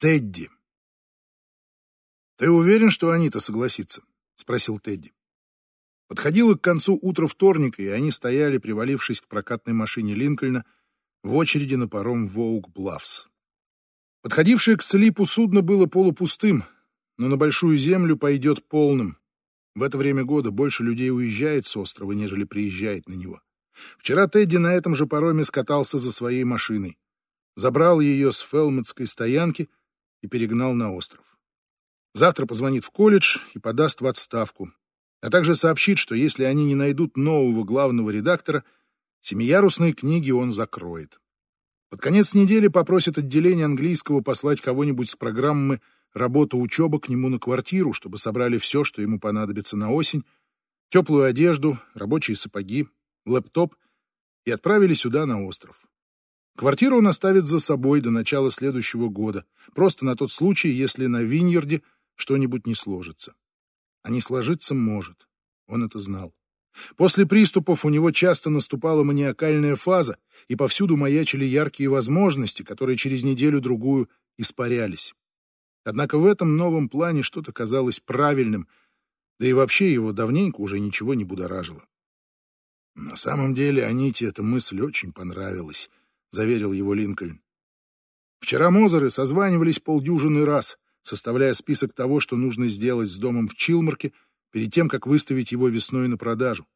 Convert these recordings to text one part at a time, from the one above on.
Тедди. «Ты уверен, что Анита согласится?» — спросил Тедди. Подходило к концу утро вторника, и они стояли, привалившись к прокатной машине Линкольна, в очереди на паром Воук Блавс. Подходившее к слипу судно было полупустым, но на большую землю пойдет полным. В это время года больше людей уезжает с острова, нежели приезжает на него. Вчера Тедди на этом же пароме скатался за своей машиной, забрал ее с Фелмутской стоянки и перегнал на остров. Завтра позвонит в колледж и подаст в отставку, а также сообщит, что если они не найдут нового главного редактора, семиярусные книги он закроет. Под конец недели попросит отделение английского послать кого-нибудь с программы «Работа, учеба» к нему на квартиру, чтобы собрали все, что ему понадобится на осень, теплую одежду, рабочие сапоги, лэптоп и отправили сюда, на остров. Квартиру он оставит за собой до начала следующего года, просто на тот случай, если на Виньерде что-нибудь не сложится. А не сложиться может. Он это знал. После приступов у него часто наступала маниакальная фаза, и повсюду маячили яркие возможности, которые через неделю-другую испарялись. Однако в этом новом плане что-то казалось правильным, да и вообще его давненько уже ничего не будоражило. «На самом деле Аните эта мысль очень понравилась», — заверил его Линкольн. Вчера Мозеры созванивались полдюжины раз, составляя список того, что нужно сделать с домом в Чилмарке перед тем, как выставить его весной на продажу.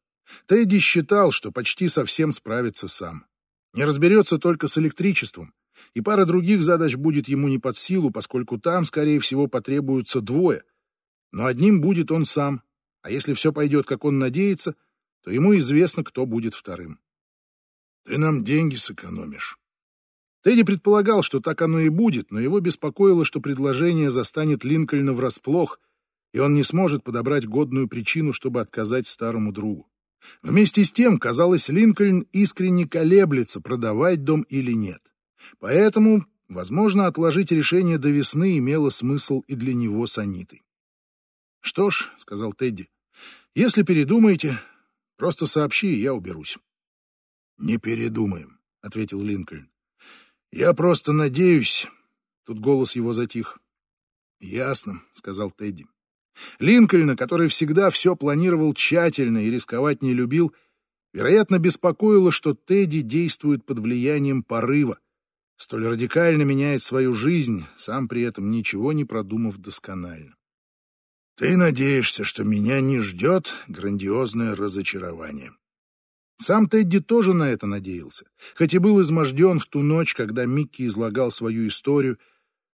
Тедди считал, что почти совсем справится сам. Не разберется только с электричеством, и пара других задач будет ему не под силу, поскольку там, скорее всего, потребуются двое. Но одним будет он сам, а если все пойдет, как он надеется, то ему известно, кто будет вторым. «Ты нам деньги сэкономишь», Тедди предполагал, что так оно и будет, но его беспокоило, что предложение застанет Линкольна врасплох, и он не сможет подобрать годную причину, чтобы отказать старому другу. Вместе с тем, казалось, Линкольн искренне колеблется, продавать дом или нет. Поэтому, возможно, отложить решение до весны имело смысл и для него с Анитой. «Что ж», — сказал Тедди, — «если передумаете, просто сообщи, и я уберусь». «Не передумаем», — ответил Линкольн. «Я просто надеюсь...» Тут голос его затих. «Ясно», — сказал Тедди. Линкольна, который всегда все планировал тщательно и рисковать не любил, вероятно, беспокоило, что Тедди действует под влиянием порыва, столь радикально меняет свою жизнь, сам при этом ничего не продумав досконально. «Ты надеешься, что меня не ждет грандиозное разочарование?» Сам Тедди тоже на это надеялся, хоть и был изможден в ту ночь, когда Микки излагал свою историю,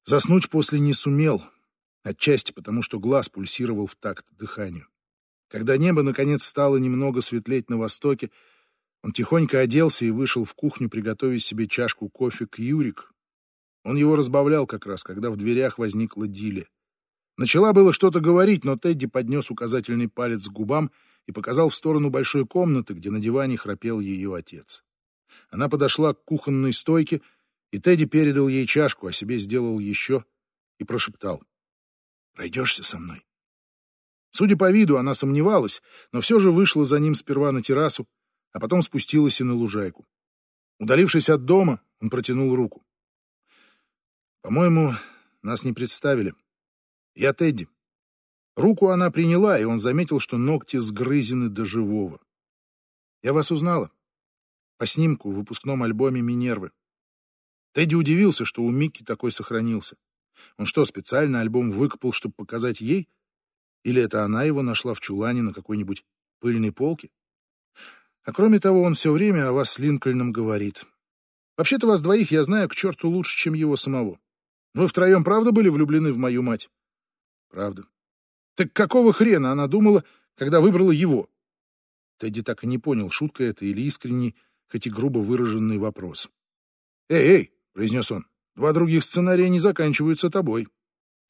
заснуть после не сумел, отчасти потому, что глаз пульсировал в такт дыханию. Когда небо, наконец, стало немного светлеть на востоке, он тихонько оделся и вышел в кухню приготовить себе чашку кофе к Юрик. Он его разбавлял как раз, когда в дверях возникла Диле. Начала было что-то говорить, но Тедди поднес указательный палец к губам — и показал в сторону большой комнаты, где на диване храпел ее отец. Она подошла к кухонной стойке, и Тедди передал ей чашку, а себе сделал еще и прошептал. «Пройдешься со мной?» Судя по виду, она сомневалась, но все же вышла за ним сперва на террасу, а потом спустилась и на лужайку. Удалившись от дома, он протянул руку. «По-моему, нас не представили. Я Тедди. Руку она приняла, и он заметил, что ногти сгрызены до живого. «Я вас узнала. По снимку в выпускном альбоме «Минервы». Тедди удивился, что у Микки такой сохранился. Он что, специально альбом выкопал, чтобы показать ей? Или это она его нашла в чулане на какой-нибудь пыльной полке? А кроме того, он все время о вас с Линкольном говорит. Вообще-то вас двоих я знаю к черту лучше, чем его самого. Вы втроем правда были влюблены в мою мать? Правда. Так какого хрена она думала, когда выбрала его? Тедди так и не понял, шутка это или искренний, хоть и грубо выраженный вопрос. «Эй, эй!» — произнес он. «Два других сценария не заканчиваются тобой.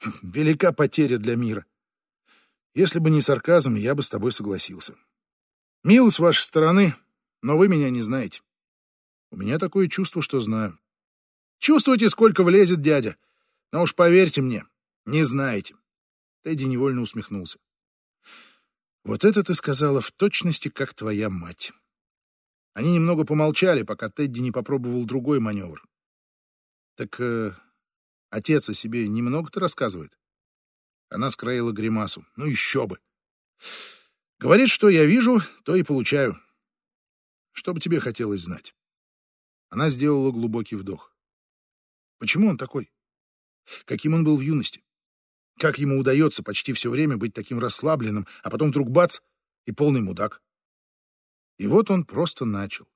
Велика потеря для мира. Если бы не сарказм, я бы с тобой согласился. Мило с вашей стороны, но вы меня не знаете. У меня такое чувство, что знаю. Чувствуете, сколько влезет дядя. Но уж поверьте мне, не знаете. Тедди невольно усмехнулся. «Вот это ты сказала в точности, как твоя мать». Они немного помолчали, пока Тедди не попробовал другой маневр. «Так э, Отец о себе немного-то рассказывает. Она скроила гримасу. Ну еще бы. Говорит, что я вижу, то и получаю. Что бы тебе хотелось знать? Она сделала глубокий вдох. Почему он такой? Каким он был в юности? Как ему удается почти все время быть таким расслабленным, а потом вдруг бац и полный мудак? И вот он просто начал.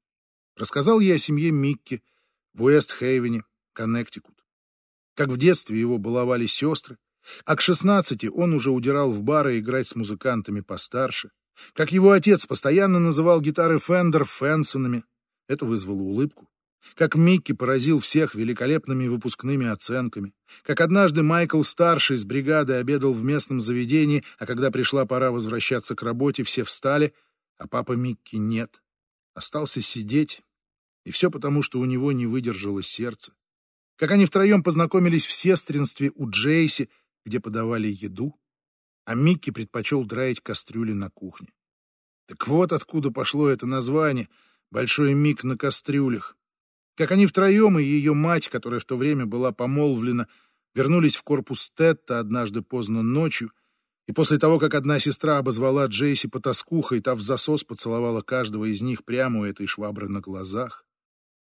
Рассказал ей о семье Микки в Уэст-Хейвене, Коннектикут. Как в детстве его баловали сестры, а к шестнадцати он уже удирал в бары играть с музыкантами постарше. Как его отец постоянно называл гитары Фендер Фенсонами. Это вызвало улыбку. Как Микки поразил всех великолепными выпускными оценками. Как однажды Майкл Старший из бригады обедал в местном заведении, а когда пришла пора возвращаться к работе, все встали, а папа Микки нет. Остался сидеть. И все потому, что у него не выдержало сердце. Как они втроем познакомились в сестринстве у Джейси, где подавали еду, а Микки предпочел драить кастрюли на кухне. Так вот откуда пошло это название «Большой Мик на кастрюлях». Как они втроем и ее мать, которая в то время была помолвлена, вернулись в корпус Тетта однажды поздно ночью, и после того, как одна сестра обозвала Джейси потаскухой, та в засос поцеловала каждого из них прямо у этой швабры на глазах.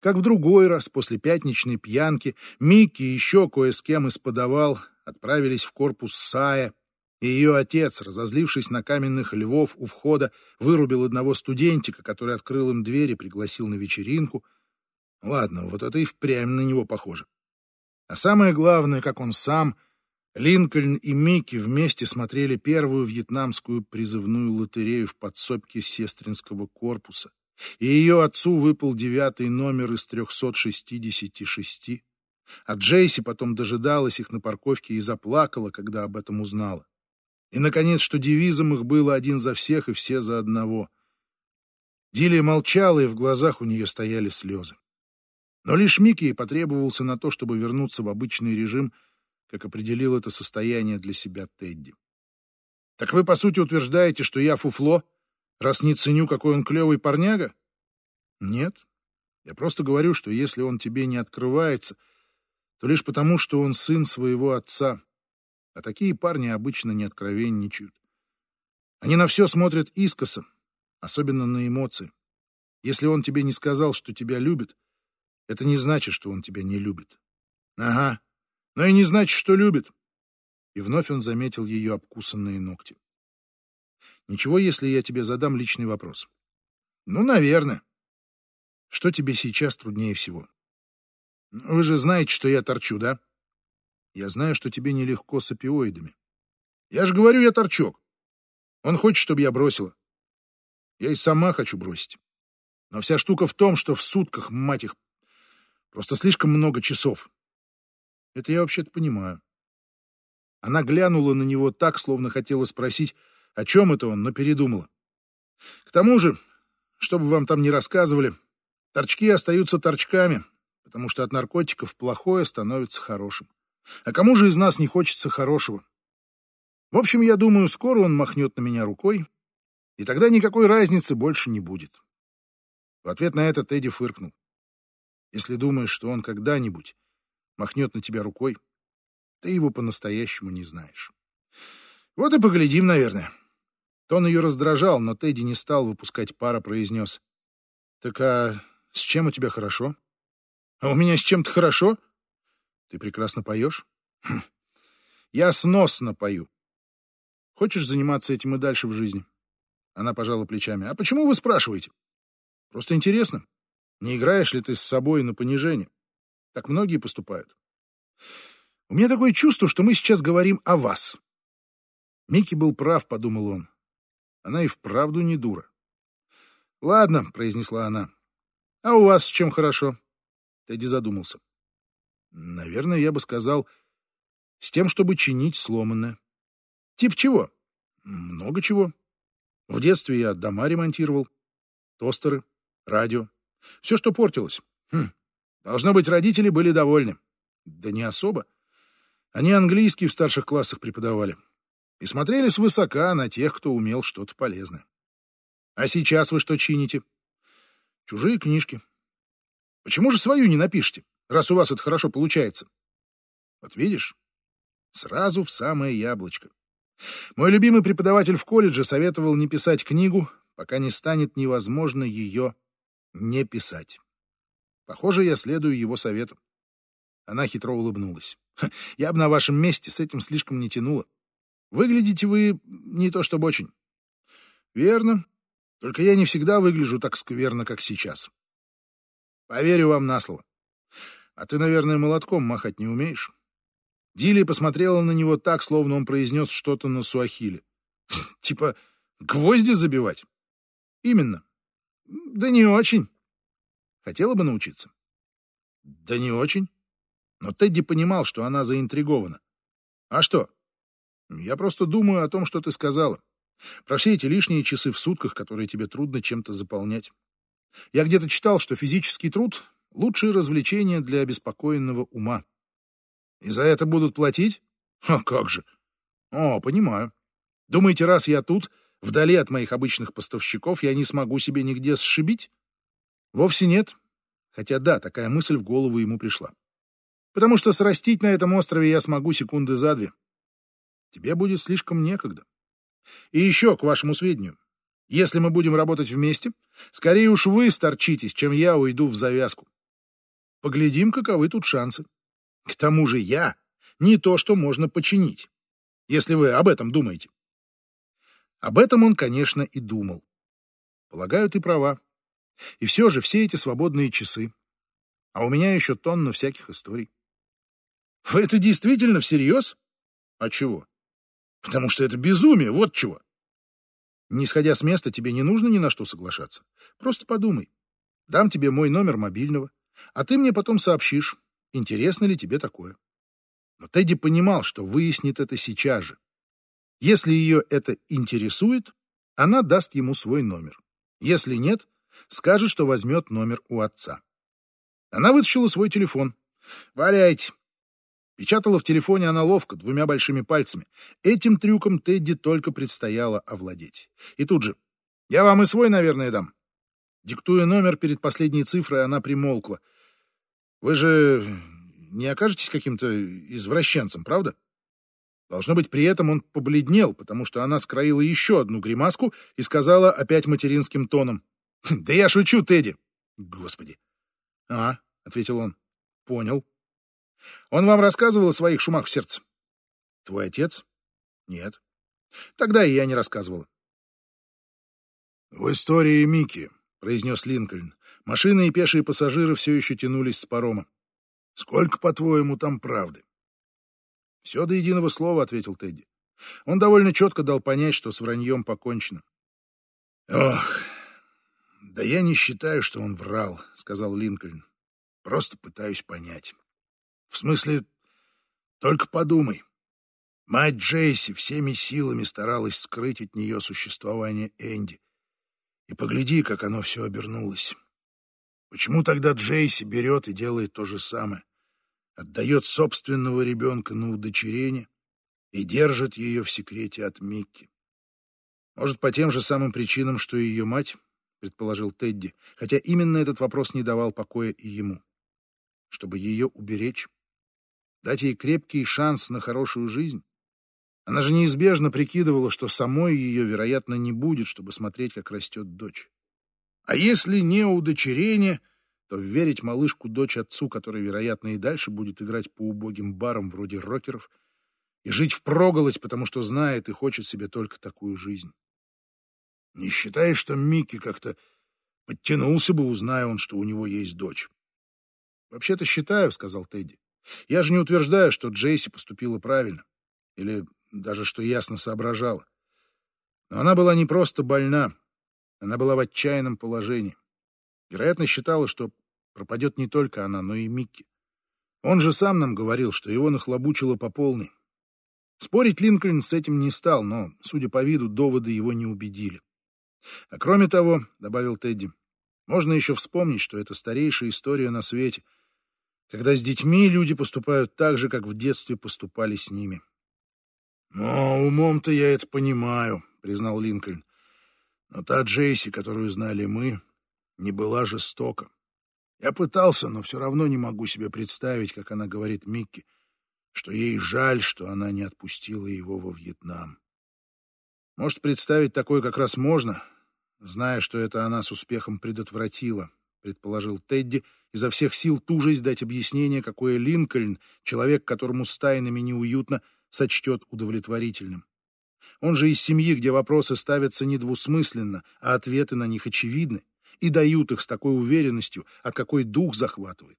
Как в другой раз, после пятничной пьянки, Микки еще кое с кем исподавал, отправились в корпус Сая, и ее отец, разозлившись на каменных львов у входа, вырубил одного студентика, который открыл им дверь и пригласил на вечеринку. Ладно, вот это и впрямь на него похоже. А самое главное, как он сам, Линкольн и Микки вместе смотрели первую вьетнамскую призывную лотерею в подсобке сестринского корпуса, и ее отцу выпал девятый номер из 366. А Джейси потом дожидалась их на парковке и заплакала, когда об этом узнала. И, наконец, что девизом их было один за всех и все за одного. Дилия молчала, и в глазах у нее стояли слезы. Но лишь Микки потребовался на то, чтобы вернуться в обычный режим, как определил это состояние для себя Тедди. «Так вы, по сути, утверждаете, что я фуфло, раз не ценю, какой он клевый парняга?» «Нет. Я просто говорю, что если он тебе не открывается, то лишь потому, что он сын своего отца. А такие парни обычно не откровенничают. Они на все смотрят искоса, особенно на эмоции. Если он тебе не сказал, что тебя любит, это не значит, что он тебя не любит. Ага, но и не значит, что любит. И вновь он заметил ее обкусанные ногти. Ничего, если я тебе задам личный вопрос. Ну, наверное. Что тебе сейчас труднее всего? Вы же знаете, что я торчу, да? Я знаю, что тебе нелегко с опиоидами. Я же говорю, я торчок. Он хочет, чтобы я бросила. Я и сама хочу бросить. Но вся штука в том, что в сутках, мать их, просто слишком много часов. Это я вообще-то понимаю. Она глянула на него так, словно хотела спросить, о чем это он, но передумала. К тому же, чтобы вам там не рассказывали, торчки остаются торчками, потому что от наркотиков плохое становится хорошим. А кому же из нас не хочется хорошего? В общем, я думаю, скоро он махнет на меня рукой, и тогда никакой разницы больше не будет. В ответ на это Тедди фыркнул. Если думаешь, что он когда-нибудь махнет на тебя рукой, ты его по-настоящему не знаешь. Вот и поглядим, наверное. Тон ее раздражал, но Тедди не стал выпускать пара, произнес. Так а с чем у тебя хорошо? А у меня с чем-то хорошо? Ты прекрасно поешь? Хм. Я сносно пою. Хочешь заниматься этим и дальше в жизни? Она пожала плечами. А почему вы спрашиваете? Просто интересно. Не играешь ли ты с собой на понижение? Так многие поступают. У меня такое чувство, что мы сейчас говорим о вас. Микки был прав, подумал он. Она и вправду не дура. Ладно, произнесла она. А у вас с чем хорошо? Тедди задумался. Наверное, я бы сказал, с тем, чтобы чинить сломанное. Тип чего? Много чего. В детстве я дома ремонтировал. Тостеры, радио. Все, что портилось. Хм. Должно быть, родители были довольны. Да не особо. Они английский в старших классах преподавали. И смотрели свысока на тех, кто умел что-то полезное. А сейчас вы что чините? Чужие книжки. Почему же свою не напишете, раз у вас это хорошо получается? Вот видишь, сразу в самое яблочко. Мой любимый преподаватель в колледже советовал не писать книгу, пока не станет невозможно ее не писать. Похоже, я следую его совету. Она хитро улыбнулась. Я бы на вашем месте с этим слишком не тянула. Выглядите вы не то чтобы очень. Верно. Только я не всегда выгляжу так скверно, как сейчас. Поверю вам на слово. А ты, наверное, молотком махать не умеешь? Дилли посмотрела на него так, словно он произнес что-то на суахиле. Типа гвозди забивать? Именно. Да не очень. Хотела бы научиться? Да не очень. Но Тедди понимал, что она заинтригована. А что? Я просто думаю о том, что ты сказала. Про все эти лишние часы в сутках, которые тебе трудно чем-то заполнять. Я где-то читал, что физический труд — лучшее развлечение для обеспокоенного ума. И за это будут платить? А как же? О, понимаю. Думаете, раз я тут, вдали от моих обычных поставщиков, я не смогу себе нигде сшибить? Вовсе нет. Хотя да, такая мысль в голову ему пришла. Потому что срастить на этом острове я смогу секунды за две. Тебе будет слишком некогда. И еще, к вашему сведению, если мы будем работать вместе, скорее уж вы сторчитесь, чем я уйду в завязку. Поглядим, каковы тут шансы. К тому же я не то, что можно починить, если вы об этом думаете. Об этом он, конечно, и думал. Полагаю, ты права. И все же все эти свободные часы. А у меня еще тонна всяких историй. Вы это действительно всерьез? А чего? Потому что это безумие, вот чего. Не сходя с места, тебе не нужно ни на что соглашаться. Просто подумай. Дам тебе мой номер мобильного, а ты мне потом сообщишь, интересно ли тебе такое. Но Тедди понимал, что выяснит это сейчас же. Если ее это интересует, она даст ему свой номер. Если нет, скажет, что возьмет номер у отца. Она вытащила свой телефон. «Валяйте, Печатала в телефоне она ловко, двумя большими пальцами. Этим трюком Тедди только предстояло овладеть. И тут же. «Я вам и свой, наверное, дам». Диктуя номер перед последней цифрой, она примолкла. «Вы же не окажетесь каким-то извращенцем, правда?» Должно быть, при этом он побледнел, потому что она скроила еще одну гримаску и сказала опять материнским тоном. «Да я шучу, Тедди!» «Господи!» «А», — ответил он, — «понял». Он вам рассказывал о своих шумах в сердце? Твой отец? Нет. Тогда и я не рассказывала. В истории Мики, произнес Линкольн. Машины и пешие пассажиры все еще тянулись с парома. Сколько, по-твоему, там правды? Все до единого слова, ответил Тедди. Он довольно четко дал понять, что с враньем покончено. Ох, да я не считаю, что он врал, сказал Линкольн. Просто пытаюсь понять. В смысле, только подумай. Мать Джейси всеми силами старалась скрыть от нее существование Энди. И погляди, как оно все обернулось. Почему тогда Джейси берет и делает то же самое? Отдает собственного ребенка на удочерение и держит ее в секрете от Микки. Может, по тем же самым причинам, что и ее мать, предположил Тедди, хотя именно этот вопрос не давал покоя и ему. Чтобы ее уберечь, дать ей крепкий шанс на хорошую жизнь. Она же неизбежно прикидывала, что самой ее, вероятно, не будет, чтобы смотреть, как растет дочь. А если не удочерение, то верить малышку дочь отцу, который, вероятно, и дальше будет играть по убогим барам вроде рокеров и жить впроголодь, потому что знает и хочет себе только такую жизнь. Не считаешь, что Микки как-то подтянулся бы, узная он, что у него есть дочь? «Вообще-то считаю», — сказал Тедди. Я же не утверждаю, что Джейси поступила правильно, или даже что ясно соображала. Но она была не просто больна, она была в отчаянном положении. Вероятно, считала, что пропадет не только она, но и Микки. Он же сам нам говорил, что его нахлобучило по полной. Спорить Линкольн с этим не стал, но, судя по виду, доводы его не убедили. А кроме того, — добавил Тедди, — можно еще вспомнить, что это старейшая история на свете — когда с детьми люди поступают так же, как в детстве поступали с ними. «Но умом-то я это понимаю», — признал Линкольн. «Но та Джейси, которую знали мы, не была жестока. Я пытался, но все равно не могу себе представить, как она говорит Микки, что ей жаль, что она не отпустила его во Вьетнам. Может, представить такое как раз можно, зная, что это она с успехом предотвратила, предположил Тедди, изо всех сил тужась дать объяснение, какое Линкольн, человек, которому с тайнами неуютно, сочтет удовлетворительным. Он же из семьи, где вопросы ставятся недвусмысленно, а ответы на них очевидны, и дают их с такой уверенностью, от какой дух захватывает.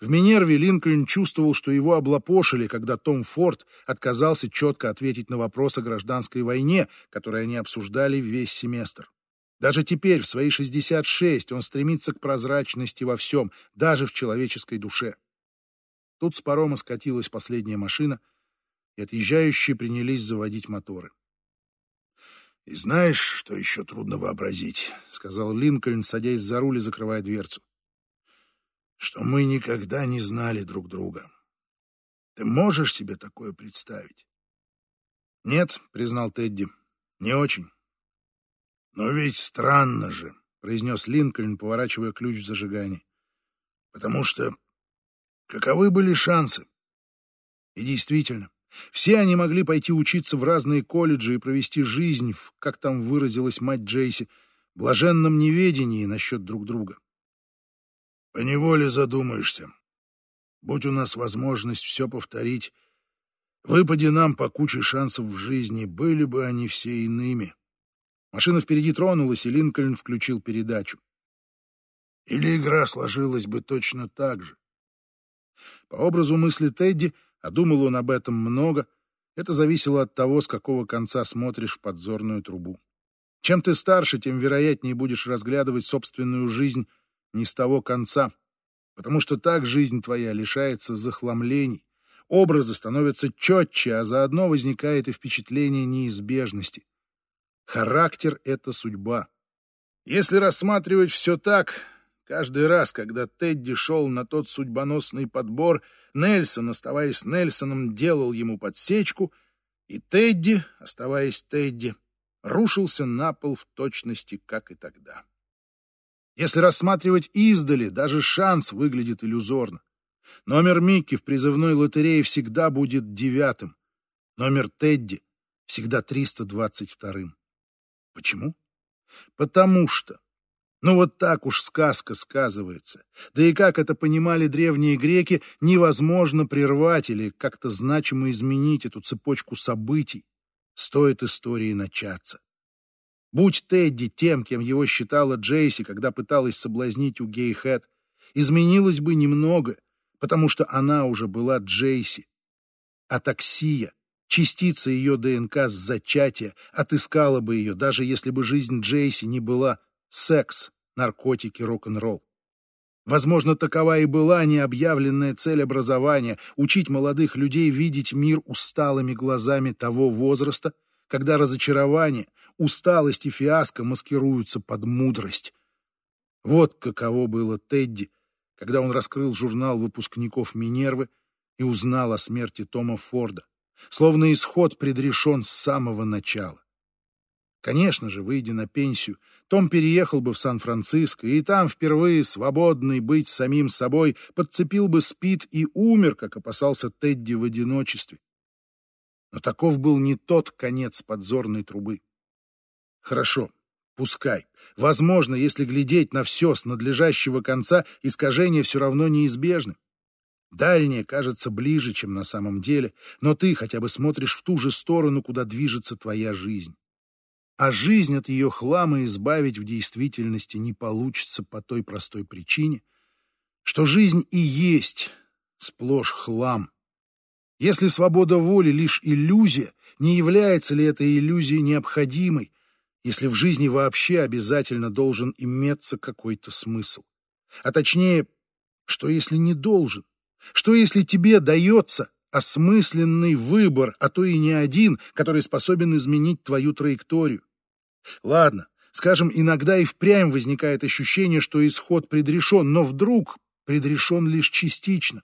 В Минерве Линкольн чувствовал, что его облапошили, когда Том Форд отказался четко ответить на вопрос о гражданской войне, который они обсуждали весь семестр. Даже теперь, в свои 66, он стремится к прозрачности во всем, даже в человеческой душе. Тут с парома скатилась последняя машина, и отъезжающие принялись заводить моторы. «И знаешь, что еще трудно вообразить?» — сказал Линкольн, садясь за руль и закрывая дверцу. «Что мы никогда не знали друг друга. Ты можешь себе такое представить?» «Нет», — признал Тедди, — «не очень». «Но ведь странно же», — произнес Линкольн, поворачивая ключ в зажигании. «Потому что каковы были шансы?» И действительно, все они могли пойти учиться в разные колледжи и провести жизнь в, как там выразилась мать Джейси, блаженном неведении насчет друг друга. Поневоле задумаешься. Будь у нас возможность все повторить, выпади нам по куче шансов в жизни, были бы они все иными. Машина впереди тронулась, и Линкольн включил передачу. Или игра сложилась бы точно так же. По образу мысли Тедди — а думал он об этом много, это зависело от того, с какого конца смотришь в подзорную трубу. Чем ты старше, тем вероятнее будешь разглядывать собственную жизнь не с того конца, потому что так жизнь твоя лишается захламлений, образы становятся четче, а заодно возникает и впечатление неизбежности. Характер — это судьба. Если рассматривать все так, Каждый раз, когда Тедди шел на тот судьбоносный подбор, Нельсон, оставаясь Нельсоном, делал ему подсечку, и Тедди, оставаясь Тедди, рушился на пол в точности, как и тогда. Если рассматривать издали, даже шанс выглядит иллюзорно. Номер Микки в призывной лотерее всегда будет девятым. Номер Тедди всегда 322-м. Почему? Потому что ну вот так уж сказка сказывается. Да и как это понимали древние греки, невозможно прервать или как-то значимо изменить эту цепочку событий. Стоит истории начаться. Будь Тедди тем, кем его считала Джейси, когда пыталась соблазнить у Гейхэт, изменилось бы немного, потому что она уже была Джейси. А таксия, частица ее ДНК с зачатия, отыскала бы ее, даже если бы жизнь Джейси не была секс, наркотики, рок-н-ролл. Возможно, такова и была необъявленная цель образования — учить молодых людей видеть мир усталыми глазами того возраста, когда разочарование, усталость и фиаско маскируются под мудрость. Вот каково было Тедди, когда он раскрыл журнал выпускников Минервы и узнал о смерти Тома Форда, словно исход предрешен с самого начала. Конечно же, выйдя на пенсию, Том переехал бы в Сан-Франциско, и там впервые свободный быть самим собой подцепил бы спид и умер, как опасался Тедди в одиночестве. Но таков был не тот конец подзорной трубы. Хорошо, пускай. Возможно, если глядеть на все с надлежащего конца, искажения все равно неизбежны. Дальнее кажется ближе, чем на самом деле, но ты хотя бы смотришь в ту же сторону, куда движется твоя жизнь а жизнь от ее хлама избавить в действительности не получится по той простой причине, что жизнь и есть сплошь хлам. Если свобода воли лишь иллюзия, не является ли эта иллюзия необходимой, если в жизни вообще обязательно должен иметься какой-то смысл? А точнее, что если не должен? Что если тебе дается осмысленный выбор, а то и не один, который способен изменить твою траекторию? Ладно, скажем, иногда и впрямь возникает ощущение, что исход предрешен, но вдруг предрешен лишь частично.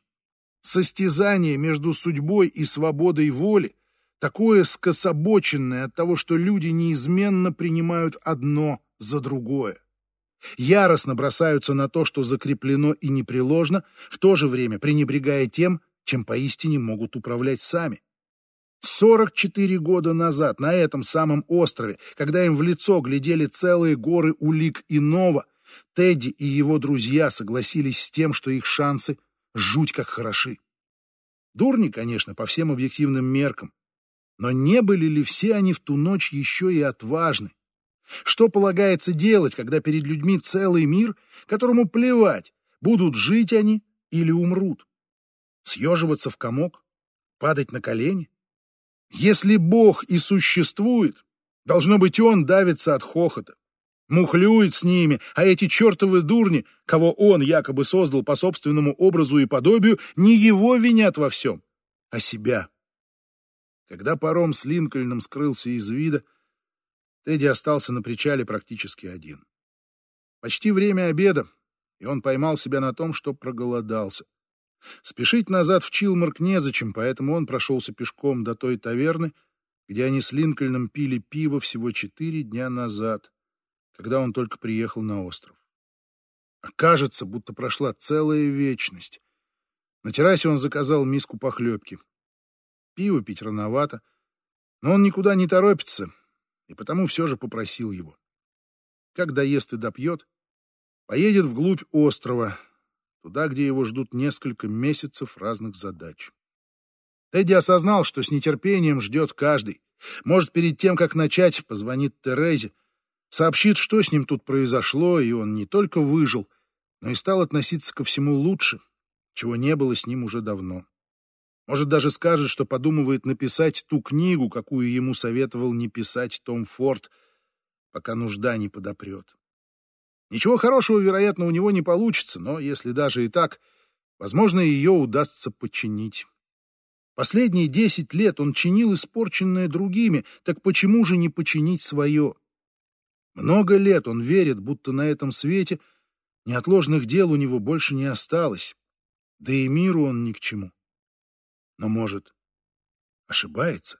Состязание между судьбой и свободой воли такое скособоченное от того, что люди неизменно принимают одно за другое. Яростно бросаются на то, что закреплено и непреложно, в то же время пренебрегая тем, чем поистине могут управлять сами. 44 года назад на этом самом острове, когда им в лицо глядели целые горы улик иного, Тедди и его друзья согласились с тем, что их шансы жуть как хороши. Дурни, конечно, по всем объективным меркам. Но не были ли все они в ту ночь еще и отважны? Что полагается делать, когда перед людьми целый мир, которому плевать, будут жить они или умрут? Съеживаться в комок? Падать на колени? Если Бог и существует, должно быть, он давится от хохота. Мухлюет с ними, а эти чертовы дурни, кого он якобы создал по собственному образу и подобию, не его винят во всем, а себя. Когда паром с Линкольном скрылся из вида, Тедди остался на причале практически один. Почти время обеда, и он поймал себя на том, что проголодался. Спешить назад в Чилмарк незачем, поэтому он прошелся пешком до той таверны, где они с Линкольном пили пиво всего четыре дня назад, когда он только приехал на остров. А кажется, будто прошла целая вечность. На террасе он заказал миску похлебки. Пиво пить рановато, но он никуда не торопится, и потому все же попросил его. Как доест и допьет, поедет вглубь острова, туда, где его ждут несколько месяцев разных задач. Тедди осознал, что с нетерпением ждет каждый. Может, перед тем, как начать, позвонит Терезе, сообщит, что с ним тут произошло, и он не только выжил, но и стал относиться ко всему лучше, чего не было с ним уже давно. Может, даже скажет, что подумывает написать ту книгу, какую ему советовал не писать Том Форд, пока нужда не подопрет. Ничего хорошего, вероятно, у него не получится, но если даже и так, возможно, ее удастся починить. Последние десять лет он чинил испорченное другими, так почему же не починить свое? Много лет он верит, будто на этом свете неотложных дел у него больше не осталось, да и миру он ни к чему. Но, может, ошибается?